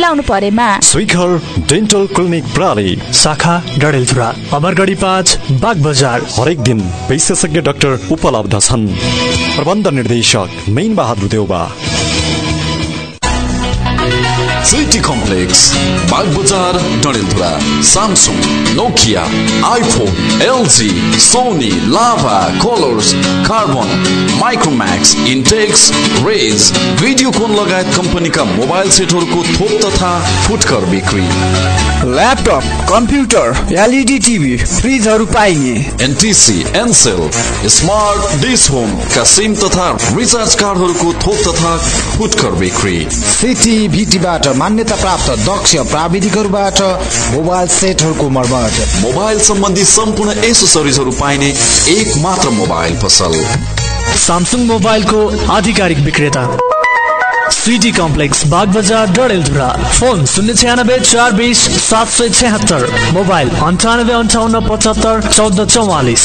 मिलाउनु परेमा। स्विखर dental clinic प्रणाली शाखा डडेलधुरा। अमरगढी पाँच बाग बजार। हरेक दिन विशेषज्ञ डाक्टर उपलब्ध छन्। प्रबन्ध निर्देशक Man Bahadur Deuba. City complex Bag Bazar Dadeldhura Samsung Nokia iPhone LG Sony Lava Colors Karbonn Micromax Intex raise भिडियोकोन लगायत कम्पनीका मोबाइल सेटहरूको थोक तथा फुटकर बिक्री ल्यापटप कम्प्युटर एलइडी टिभी फ्रिजहरू पाइने NTC Ncell smart dish home का सिम तथा रिचार्ज कार्डहरूको थोक तथा फुटकर बिक्री सिटी भिटीबाट मान्यता प्राप्त दक्ष प्राविधिकहरूबाट मोबाइल सेटहरूको मर्मत मोबाइल सम्बन्धी सम्पूर्ण एसेसरिजहरू पाइने एक मात्र मोबाइल पसल। सामसुङ मोबाइलको आधिकारिक विक्रेता। City complex Bag Bazar Dadeldhura. Phone शून्य छ्यानब्बे चार बिस सात सय छ्यात्तर। मोबाइल अन्ठानब्बे अन्ठाउन्न पचहत्तर चौध चौवालिस।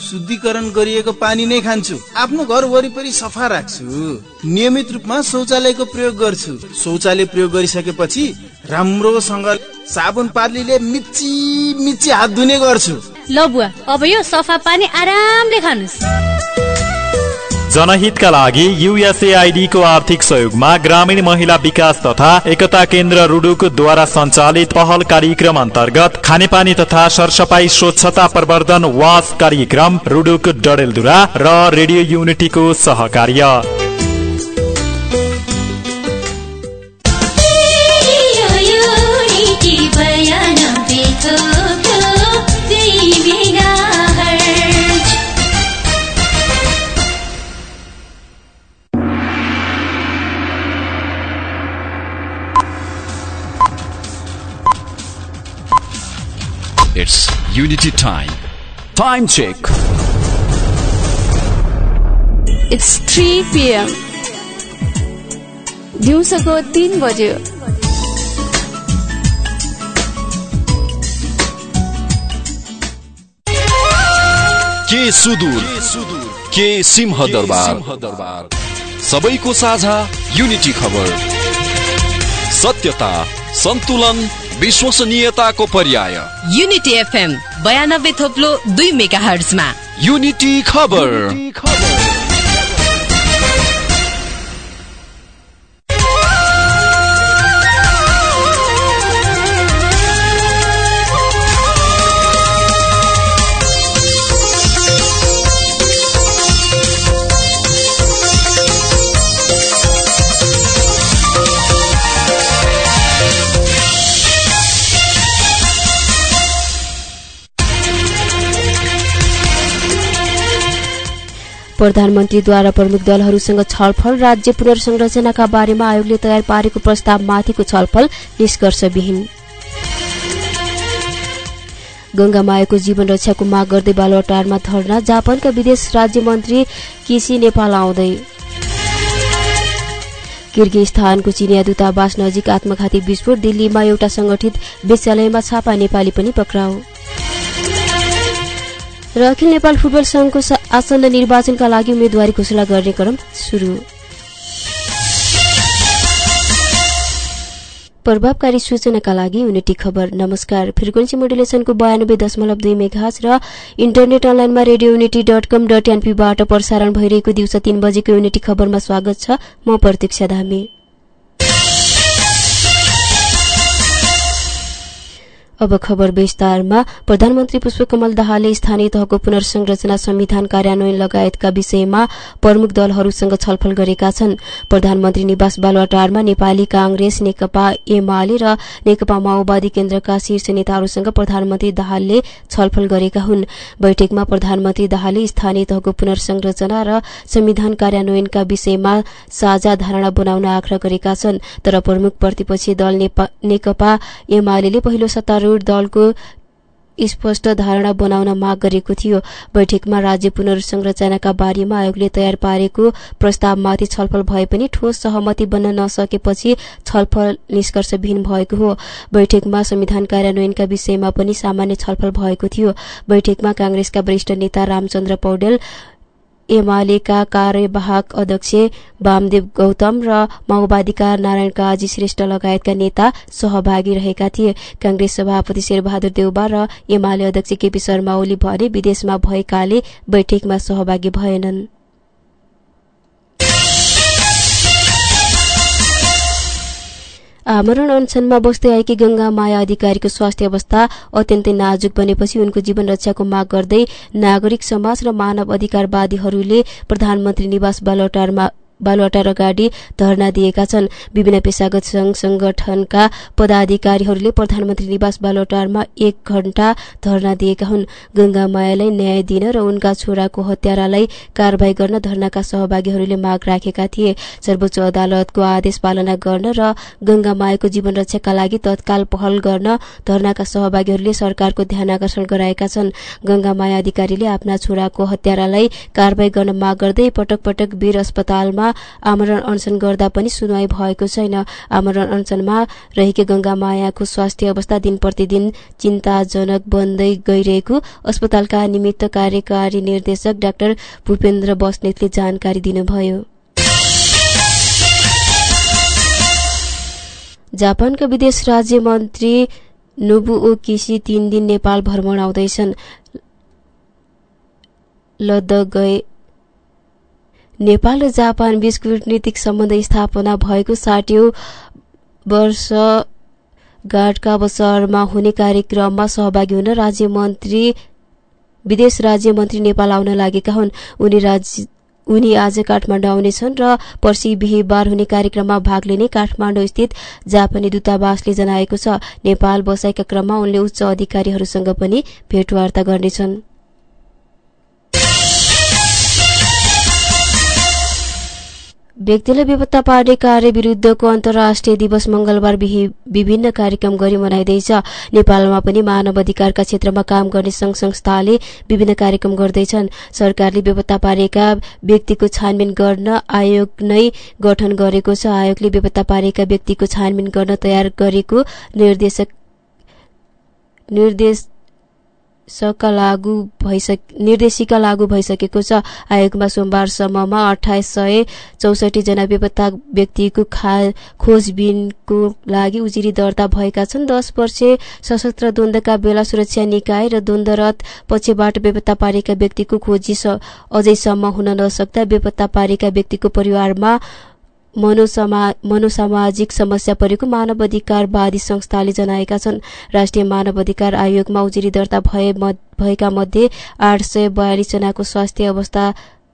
शुद्धिकरण गरिएको पानी नै खान्छु। आफ्नो घर वरिपरि सफा राख्छु। नियमित रूपमा शौचालयको प्रयोग गर्छु। शौचालय प्रयोग गरिसकेपछि राम्रोसँग साबुन पालीले मिची मिची हात धुने गर्छु। ल बुवा अब यो सफा पानी आरामले खानुहोस् जनहितका लागि युएसएआईडी को आर्थिक सहयोगमा ग्रामीण महिला विकास तथा एकता केन्द्र रुडुक द्वारा सञ्चालित पहल कार्यक्रम अन्तर्गत खानेपानी तथा सरसफाई स्वच्छता प्रवर्धन वास कार्यक्रम रुडुक डडेलधुरा र रेडियो युनिटीको सहकार्य। It's Unity Time. Time check. It's three PM दिउँसोको तिन बज्यो के सुदूर के सिंह दरबार सबैको साझा युनिटी खबर सत्यता सन्तुलन विश्वसनीयताको पर्याय। युनिटी एफएम बयानब्बे थोप्लो दुई मेगा हर्जमा युनिटी खबर। प्रधानमन्त्रीद्वारा प्रमुख दलहरूसँग छलफल राज्य पुनर्संरचनाका बारेमा आयोगले तयार पारेको प्रस्तावमाथिको छलफल निष्कर्षविहीन। गंगामायाको जीवन रक्षाको माग गर्दै बालुवाटारमा धरना जापानका विदेश राज्य मन्त्री केसी नेपाल आउँदै। किर्गिस्तानको चिनिया दूतावास नजिक आत्मघाती विस्फोट दिल्लीमा एउटा संगठित वेश्यालयमा छापा नेपाली पनि पक्राउ। र अखिल नेपाल फुटबल संघको आसन्न निर्वाचनका लागि उम्मेद्वारी घोषणा गर्ने क्रम सुरु। प्रभावकारी सूचनाका लागि युनिटी खबर। नमस्कार। फ्रिक्वेन्सी मोडुलेसनको बयानब्बे दशमलव दुई मेघास र इन्टरनेट अनलाइनमा radio Unity dot com dot एनपीबाट प्रसारण भइरहेको दिउँसो तीन बजेको युनिटी खबरमा स्वागत छ। म प्रतीक्षा धामी। अब खबर विस्तारमा। प्रधानमन्त्री पुष्पकमल दाहालले स्थानीय तहको पुनर्संरचना संविधान कार्यान्वयन लगायतका विषयमा प्रमुख दलहरूसँग छलफल गरेका छन्। प्रधानमन्त्री निवास बालुवाटारमा नेपाली कांग्रेस नेकपा एमाले र नेकपा माओवादी केन्द्रका शीर्ष नेताहरूसँग प्रधानमन्त्री दाहालले छलफल गरेका हुन्। बैठकमा प्रधानमन्त्री दाहालले स्थानीय तहको पुनर्संरचना र संविधान कार्यान्वयनका विषयमा साझा धारणा बनाउन आग्रह गरेका छन्। तर प्रमुख प्रतिपक्षी दल नेकपा एमाले पहिलो सत्तारूढ़ दलको स्पष्ट धारणा बनाउन माग गरेको थियो। बैठकमा राज्य पुनर्संरचनाका बारेमा आयोगले तयार पारेको प्रस्तावमाथि छलफल भए पनि ठोस सहमति बन्न नसकेपछि छलफल निष्कर्षविहीन भएको हो। बैठकमा संविधान कार्यान्वयनका विषयमा पनि सामान्य छलफल भएको थियो। बैठकमा कांग्रेसका वरिष्ठ नेता रामचन्द्र पौडेल एमालेका कार्यवाहक अध्यक्ष वामदेव गौतम र माओवादीका नारायण काजी श्रेष्ठ लगायतका नेता सहभागी रहेका थिए। कांग्रेस सभापति शेरबहादुर देउबा र एमाले अध्यक्ष केपी शर्मा ओली भने विदेशमा भएकाले बैठकमा सहभागी भएनन्। आमरण अनसनमा बस्दै आएकी गंगा माया अधिकारीको स्वास्थ्य अवस्था अत्यन्तै नाजुक बनेपछि उनको जीवन रक्षाको माग गर्दै नागरिक समाज र मानव अधिकारवादीहरूले प्रधानमन्त्री निवास बालोटारमा बालुवाटार अगाडि धरना दिएका छन्। विभिन्न पेसागत संघ संगठनका पदाधिकारीहरूले प्रधानमन्त्री निवास बालुवाटारमा एक घण्टा धरना दिएका हुन्। गंगा मायालाई न्याय दिन र उनका छोराको हत्यारालाई कारवाही गर्न धरनाका सहभागीहरूले माग राखेका थिए। सर्वोच्च अदालतको आदेश पालना गर्न र गंगा मायाको जीवन रक्षाका लागि तत्काल पहल गर्न धरनाका सहभागीहरूले सरकारको ध्यान आकर्षण गराएका छन्। गंगा माया अधिकारीले आफ्ना छोराको हत्यारालाई कारवाही गर्न माग गर्दै पटक पटक वीर अस्पतालमा आमरण अनसन गर्दा पनि सुनवाई भएको छैन। आमरण अनसनमा रहेकी गंगा मायाको स्वास्थ्य अवस्था दिन प्रतिदिन चिन्ताजनक बन्दै गइरहेको अस्पतालका निमित्त कार्यकारी निर्देशक डाक्टर भूपेन्द्र बस्नेतले जानकारी दिनुभयो। जापानका विदेश राज्य मन्त्री नुबु किसी तीन दिन नेपाल भ्रमण आउँदैछन्। लद्दाख गए नेपाल र जापान बीच कूटनीतिक सम्बन्ध स्थापना भएको साठौं वर्ष गाडका अवसरमा हुने कार्यक्रममा सहभागी हुन राज्य मन्त्री विदेश राज्य मन्त्री नेपाल आउन लागेका हुन्। उनी राज्य उनी आज काठमाडौँ आउनेछन् र पर्सि बिहिबार हुने कार्यक्रममा भाग लिने काठमाडौँ स्थित जापानी दूतावासले जनाएको छ। नेपाल बसाइका क्रममा उनले उच्च अधिकारीहरूसँग पनि भेटवार्ता गर्नेछन्। व्यक्तिलाई बेपत्ता पार्ने कार्य विरूद्धको अन्तर्राष्ट्रिय दिवस मंगलबार विभिन्न कार्यक्रम गरी मनाइँदैछ। नेपालमा पनि मानव अधिकारका क्षेत्रमा काम गर्ने संघ संस्थाले विभिन्न कार्यक्रम गर्दैछन्। सरकारले बेपत्ता पारेका व्यक्तिको छानबिन गर्न आयोग नै गठन गरेको छ। आयोगले बेपत्ता पारेका व्यक्तिको छानबिन गर्न तयार गरेको निर्देशक निर्देश लागू निर्देशिका लागू भइसकेको छ। आयोगमा सोमबारसम्ममा अठाइस सय चौसठी जना बेपत्ता व्यक्तिको खोजबिनको लागि उजिरी दर्ता भएका छन्। दस वर्ष सशस्त्र द्वन्दका बेला सुरक्षा निकाय र द्वन्दरत पक्षबाट बेपत्ता पारेका व्यक्तिको खोजी अझैसम्म हुन नसक्दा बेपत्ता पारेका व्यक्तिको परिवारमा मनोसामाजिक समस्या परेको मानव अधिकारवादी संस्थाले जनाएका छन्। राष्ट्रिय मानव अधिकार आयोगमा उजुरी दर्ता भएका मध्ये आठ सय बयालिस जनाको स्वास्थ्य अवस्था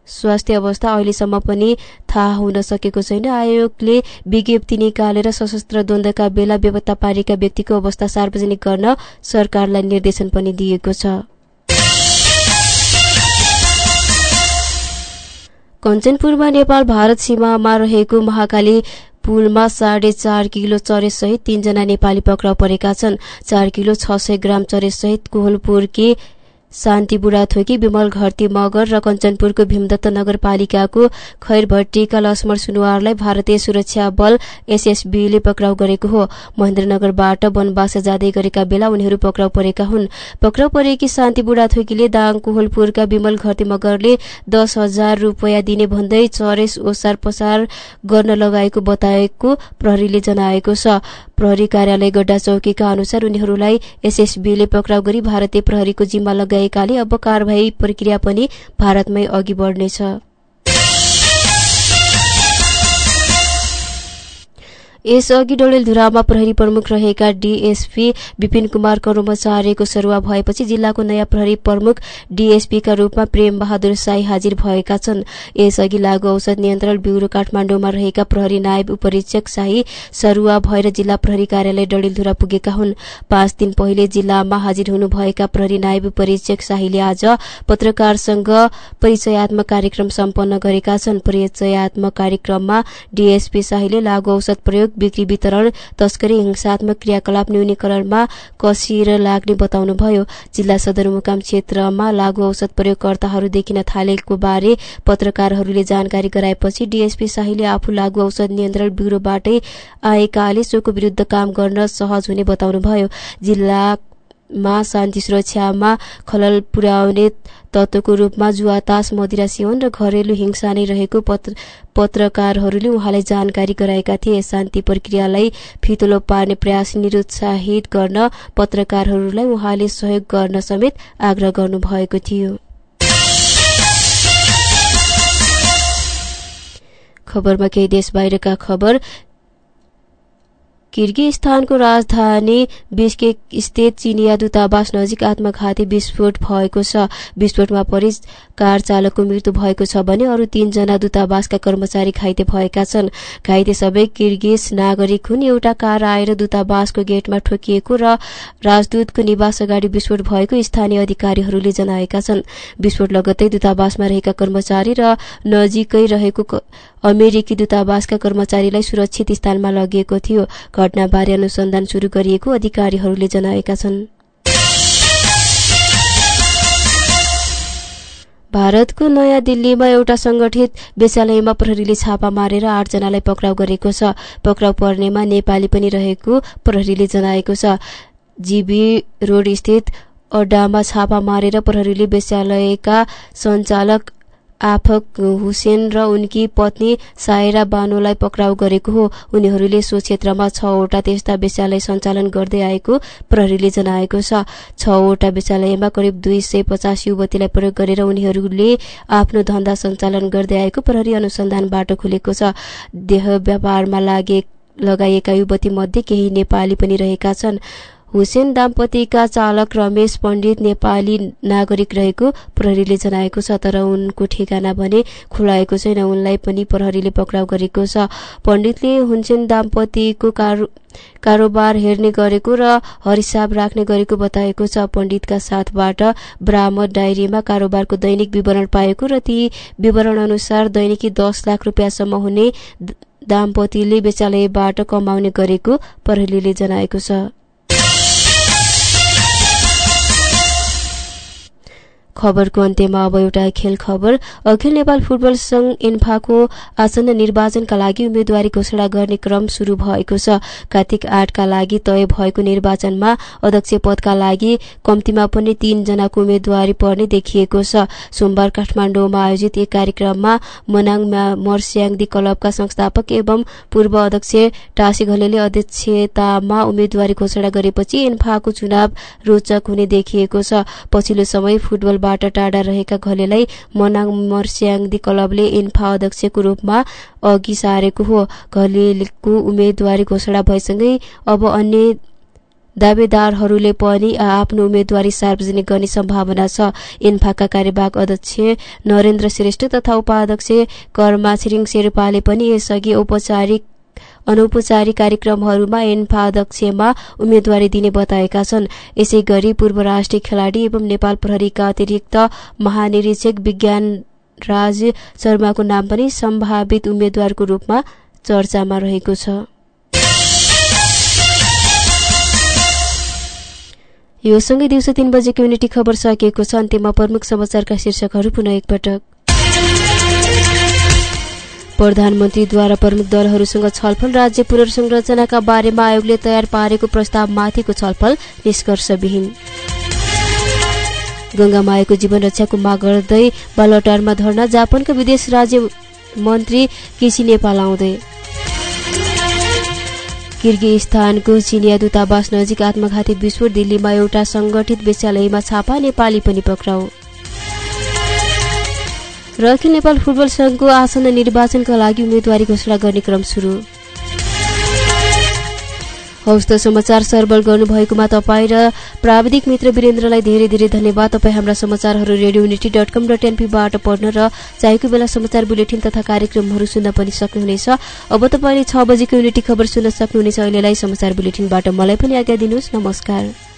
स्वास्थ्य अवस्था अहिलेसम्म पनि थाहा हुन सकेको छैन। आयोगले विज्ञप्ति निकालेर सशस्त्र द्वन्द्वका बेला बेपत्ता पारेका व्यक्तिको अवस्था सार्वजनिक गर्न सरकारलाई निर्देशन पनि दिएको छ। कञ्चनपुरमा नेपाल भारत सीमामा रहेको महाकाली पुलमा साढे चार किलो चरेसहित तीनजना नेपाली पक्राउ परेका छन्। चार किलो छ सय ग्राम चरेसहित कोहलपुरकी शान्ति बुढाथोकी विमल घरती मगर र कञ्चनपुरको भीमदत्त नगरपालिकाको खैरभट्टीका लक्ष्मण सुनवारलाई भारतीय सुरक्षा बल एसएसबीले पक्राउ गरेको हो। महेन्द्रनगरबाट वनवास जाँदै गरेका बेला उनीहरू पक्राउ परेका हुन्। पक्राउ परेकी शान्ति बुढाथोकीले दाङ कोहलपुरका विमल घरती मगरले दस हजार रूपियाँ दिने भन्दै चरेस ओसार पसार गर्न लगाएको बताएको प्रहरीले जनाएको छ। प्रहरी कार्यालय गड्डा चौकीका अनुसार उनीहरूलाई एसएसबीले पक्राउ गरी भारतीय प्रहरीको जिम्मा लगाएकाले अब कारवाही प्रक्रिया पनि भारतमै अघि बढ्नेछ। यसअघि डडेलधुरामा प्रहरी प्रमुख रहेका डीएसपी विपिन कुमार कर्मचारीको सरुवा भएपछि जिल्लाको नयाँ प्रहरी प्रमुख डीएसपीका रूपमा प्रेम बहादुर साई हाजिर भएका छन्। यसअघि लागू औषध नियन्त्रण ब्यूरो काठमाडौँमा रहेका प्रहरी नायब उपरीक्षक शाही सरुवा भएर जिल्ला प्रहरी कार्यालय डडेलधुरा पुगेका हुन्। पाँच दिन पहिले जिल्लामा हाजिर हुनुभएका प्रहरी नायब उपरीक्षक शाहीले आज पत्रकारसँग परिचयात्मक कार्यक्रम सम्पन्न गरेका छन्। परिचयात्मक कार्यक्रममा डीएसपी शाहीले लागू औषध प्रयोग बिक्री वितरण तस्करी हिंसात्मक क्रियाकलाप न्यूनीकरणमा कसिएर लाग्ने बताउनुभयो। जिल्ला सदरमुकाम क्षेत्रमा लागू औषध प्रयोगकर्ताहरू देखिन थालेको बारे पत्रकारहरूले जानकारी गराएपछि डीएसपी शाहीले आफू लागू औषध नियन्त्रण ब्यूरोबाटै आएकाले सोको विरूद्ध काम गर्न सहज हुने बताउनुभयो। जिल्लामा शान्ति सुरक्षामा खलल पुर्याउने तत्वको रूपमा जुवातास मदिरा सेवन र घरेलु हिंसा नै रहेको पत्रकारहरूले उहाँलाई जानकारी गराएका थिए। शान्ति प्रक्रियालाई फितलो पार्ने प्रयास निरुत्साहित गर्न पत्रकारहरूलाई उहाँले सहयोग गर्न समेत आग्रह गर्नुभएको थियो। खबरमा केही देश बाहिरका खबर। किर्गिस्तानको राजधानी बिस्केक स्थित चिनिया दूतावास नजिक आत्मघाती विस्फोट भएको छ। विस्फोटमा परि कार चालकको मृत्यु भएको छ भने अरू तीनजना दूतावासका कर्मचारी घाइते भएका छन्। घाइते सबै किर्गिज नागरिक हुन्। एउटा कार आएर दूतावासको गेटमा ठोकिएको र राजदूतको निवास अगाडि विस्फोट भएको स्थानीय अधिकारीहरूले जनाएका छन्। विस्फोट लगत्तै दूतावासमा रहेका कर्मचारी र नजिकै रहेको अमेरिकी दूतावासका कर्मचारीलाई सुरक्षित स्थानमा लगिएको थियो। घटनाबारे अनुसन्धान शुरू गरिएको अधिकारीहरूले जनाएका छन्। भारतको नयाँ दिल्लीमा एउटा संगठित वेश्यालयमा प्रहरीले छापा मारेर आठजनालाई पक्राउ गरेको छ। पक्राउ पर्नेमा नेपाली पनि रहेको प्रहरीले जनाएको छ। जीबी रोड स्थित अड्डामा छापा मारेर प्रहरीले वेश्यालयका सञ्चालक आफक हुसेन र उनकी पत्नी सायरा बानोलाई पक्राउ गरेको हो। उनीहरूले सो क्षेत्रमा छवटा त्यस्ता विद्यालय सञ्चालन गर्दै आएको प्रहरीले जनाएको छ। छवटा विद्यालयमा करिब दुई सय पचास युवतीलाई प्रयोग गरेर उनीहरूले आफ्नो धन्दा सञ्चालन गर्दै आएको प्रहरी अनुसन्धानबाट खुलेको छ। देह व्यापारमा लागे लगाइएका युवती मध्ये केही नेपाली पनि रहेका छन्। हुसेन दाम्पतिका चालक रमेश पण्डित नेपाली नागरिक रहेको प्रहरीले जनाएको छ तर उनको ठेगाना भने खुलाएको छैन। उनलाई पनि प्रहरीले पक्राउ गरेको छ। पण्डितले हुसेन दाम्पतिको कारोबार हेर्ने गरेको र हरिसाब राख्ने गरेको बताएको छ। पण्डितका साथबाट बरामद डायरीमा कारोबारको दैनिक विवरण पाएको र ती विवरण अनुसार दैनिकी दस लाख रुपियाँसम्म हुने दाम्पतिले बेचालयबाट कमाउने गरेको प्रहरीले जनाएको छ। खबरको अन्त्यमा अब एउटा खेल खबर। अखिल नेपाल फुटबल संघ इन्फाको आसन्न निर्वाचनका लागि उम्मेद्वारी घोषणा गर्ने क्रम शुरू भएको छ। कार्तिक आठका लागि तय भएको निर्वाचनमा अध्यक्ष पदका लागि कम्तीमा पनि तीनजनाको उम्मेद्वारी पर्ने देखिएको छ। सोमबार काठमाडौँमा आयोजित एक कार्यक्रममा मनाङ मर्स्याङदी क्लबका संस्थापक एवं पूर्व अध्यक्ष टासी घलेले अध्यक्षतामा उम्मेद्वारी घोषणा गरेपछि इन्फाको चुनाव रोचक हुने देखिएको छ। पछिल्लो समय फुटबल बाट टाढा रहेका घलेलाई मनाङ मर्स्याङदी क्लबले इन्फा अध्यक्षको रूपमा अघि सारेको हो। घलेको उम्मेद्वारी घोषणा भएसँगै अब अन्य दावेदारहरूले पनि आफ्नो उम्मेद्वारी सार्वजनिक गर्ने सम्भावना छ। इन्फाका कार्यवाहक अध्यक्ष नरेन्द्र श्रेष्ठ तथा उपाध्यक्ष कर्मा छिरिङ शेर्पाले पनि यसअघि औपचारिक अनौपचारिक कार्यक्रमहरूमा एन्फा अध्यक्षमा उम्मेद्वारी दिने बताएका छन्। यसै गरी पूर्व राष्ट्रिय खेलाडी एवं नेपाल प्रहरीका अतिरिक्त महानिरीक्षक विज्ञान राज शर्माको नाम पनि सम्भावित उम्मेद्वारको रूपमा चर्चामा रहेको छ। यो सँगै दिउँसो तीन बजेको युनिटी खबर सकिएको छ। अन्त्यमा प्रमुख समाचारका शीर्षकहरू पुनः एकपटक। प्रधानमन्त्रीद्वारा प्रमुख दलहरूसँग छलफल राज्य पुनर्संरचनाका बारेमा आयोगले तयार पारेको प्रस्तावमाथिको छलफल निष्कर्षविहीन। गंगामायाको जीवन रक्षाको माग गर्दै बालटारमा धर्ना जापानका विदेश राज्य मन्त्री केसी नेपाल आउँदै। किर्गिस्तानको चिनिया दूतावास नजिक आत्मघाती विस्फोट दिल्लीमा एउटा संगठित विद्यालयमा छापा नेपाली पनि पक्राउ। र अखिल नेपाल फुटबल संघको आसन्न निर्वाचनका लागि उम्मेद्वारी घोषणा गर्ने क्रम सुरु। हौस् त समाचार सर्वल गर्नुभएकोमा तपाईँ र प्राविधिक मित्र वीरेन्द्रलाई धेरै धेरै धन्यवाद। तपाईँ हाम्रा समाचारहरू radio Unity dot com dot एनपीबाट पढ्न र चाहेको बेला समाचार बुलेटिन तथा कार्यक्रमहरू सुन्न पनि सक्नुहुनेछ। अब तपाईँले छ बजेको युनिटी खबर सुन्न सक्नुहुनेछ। अहिलेलाई समाचार बुलेटिनबाट मलाई पनि आज्ञा दिनुहोस्। नमस्कार।